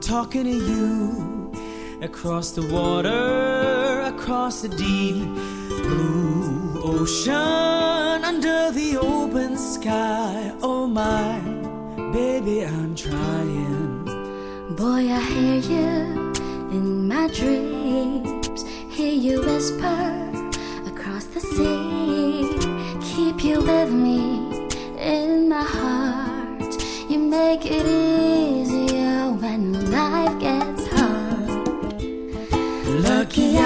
talking to you across the water, across the deep blue ocean, under the open sky. Oh my, baby, I'm trying. Boy, I hear you in my dreams, hear you whisper across the sea. Keep you with me make it easier when life gets hard. Lucky I'm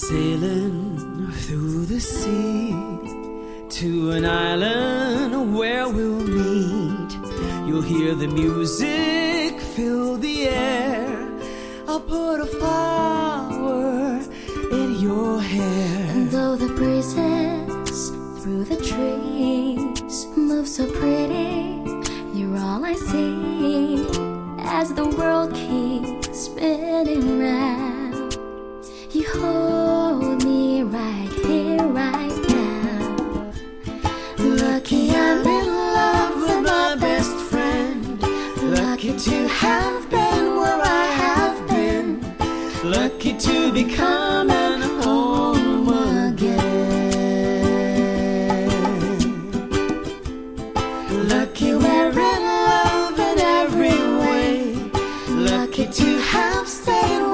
sailing through the sea to an island where we'll meet. You'll hear the music fill the air. I'll put a flower in your hair. And though the breezes through the trees move so pretty, you're all I see as the world keeps spinning Lucky to have been where I have been. Lucky to be coming home again. Lucky we're in love in every way. Lucky to have stayed